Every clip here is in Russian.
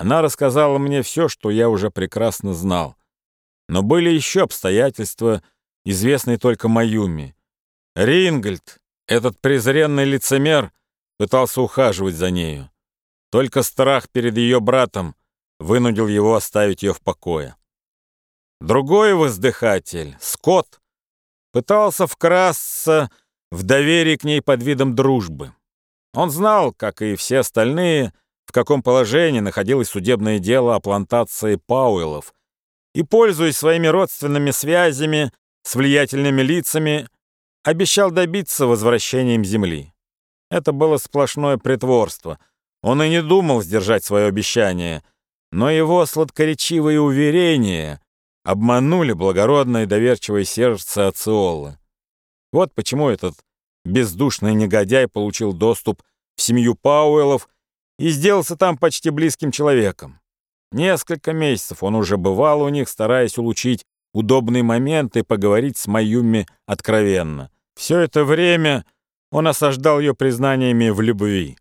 Она рассказала мне все, что я уже прекрасно знал. Но были еще обстоятельства, известные только Маюми. Рингольд, этот презренный лицемер, пытался ухаживать за нею. Только страх перед ее братом вынудил его оставить ее в покое. Другой воздыхатель, Скотт, пытался вкрасться в доверие к ней под видом дружбы. Он знал, как и все остальные, в каком положении находилось судебное дело о плантации Пауэллов, и, пользуясь своими родственными связями с влиятельными лицами, обещал добиться возвращения им земли. Это было сплошное притворство. Он и не думал сдержать свое обещание, но его сладкоречивые уверения обманули благородное и доверчивое сердце Ациолы. Вот почему этот бездушный негодяй получил доступ в семью Пауэллов и сделался там почти близким человеком. Несколько месяцев он уже бывал у них, стараясь улучшить удобный момент и поговорить с Маюми откровенно. Все это время он осаждал ее признаниями в любви.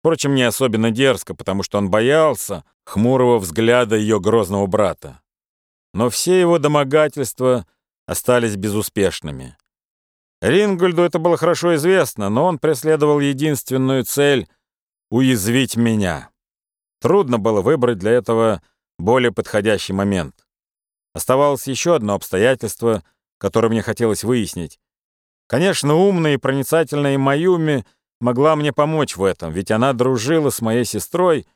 Впрочем, не особенно дерзко, потому что он боялся хмурого взгляда ее грозного брата. Но все его домогательства остались безуспешными. Рингольду это было хорошо известно, но он преследовал единственную цель — уязвить меня. Трудно было выбрать для этого более подходящий момент. Оставалось еще одно обстоятельство, которое мне хотелось выяснить. Конечно, умная и проницательная Маюми могла мне помочь в этом, ведь она дружила с моей сестрой,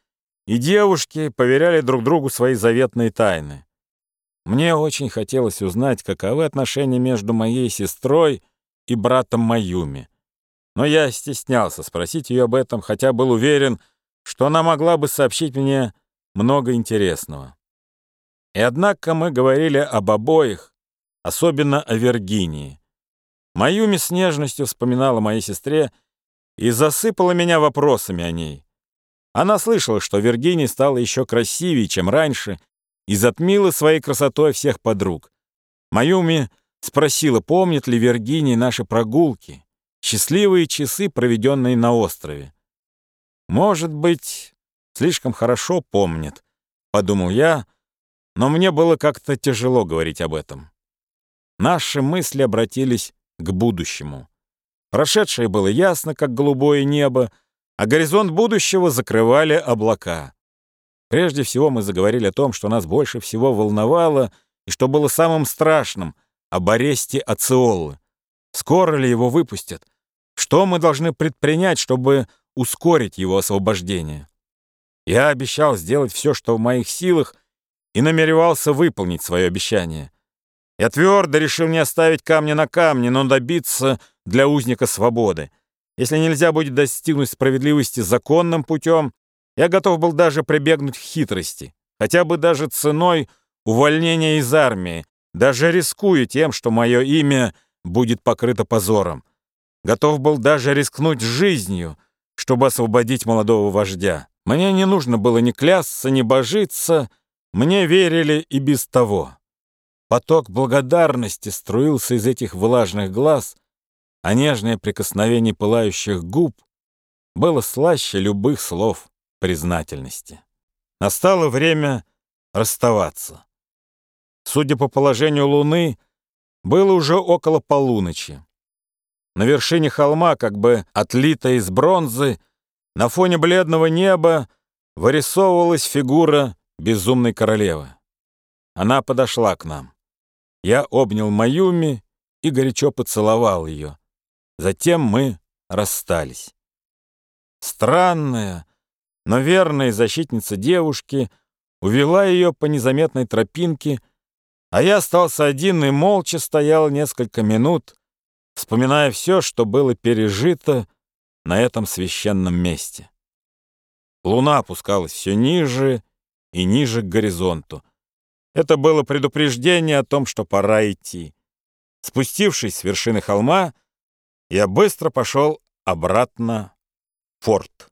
и девушки поверяли друг другу свои заветные тайны. Мне очень хотелось узнать, каковы отношения между моей сестрой и братом Маюми. Но я стеснялся спросить ее об этом, хотя был уверен, что она могла бы сообщить мне много интересного. И однако мы говорили об обоих, особенно о Виргинии. Маюми с нежностью вспоминала моей сестре и засыпала меня вопросами о ней. Она слышала, что Виргиния стала еще красивее, чем раньше, и затмила своей красотой всех подруг. Маюми спросила, помнит ли Виргиния наши прогулки, счастливые часы, проведенные на острове. «Может быть, слишком хорошо помнит», — подумал я, но мне было как-то тяжело говорить об этом. Наши мысли обратились к будущему. Прошедшее было ясно, как голубое небо, а горизонт будущего закрывали облака. Прежде всего мы заговорили о том, что нас больше всего волновало и что было самым страшным — об аресте Ациолы. Скоро ли его выпустят? Что мы должны предпринять, чтобы ускорить его освобождение? Я обещал сделать все, что в моих силах, и намеревался выполнить свое обещание. Я твердо решил не оставить камня на камне, но добиться для узника свободы. Если нельзя будет достигнуть справедливости законным путем, я готов был даже прибегнуть к хитрости, хотя бы даже ценой увольнения из армии, даже рискуя тем, что мое имя будет покрыто позором. Готов был даже рискнуть жизнью, чтобы освободить молодого вождя. Мне не нужно было ни клясться, ни божиться, мне верили и без того. Поток благодарности струился из этих влажных глаз, а нежное прикосновение пылающих губ было слаще любых слов признательности. Настало время расставаться. Судя по положению луны, было уже около полуночи. На вершине холма, как бы отлитая из бронзы, на фоне бледного неба вырисовывалась фигура безумной королевы. Она подошла к нам. Я обнял Маюми и горячо поцеловал ее. Затем мы расстались. Странная, но верная защитница девушки увела ее по незаметной тропинке, а я остался один и молча стоял несколько минут, вспоминая все, что было пережито на этом священном месте. Луна опускалась все ниже и ниже к горизонту. Это было предупреждение о том, что пора идти. Спустившись с вершины холма, я быстро пошел обратно в форт.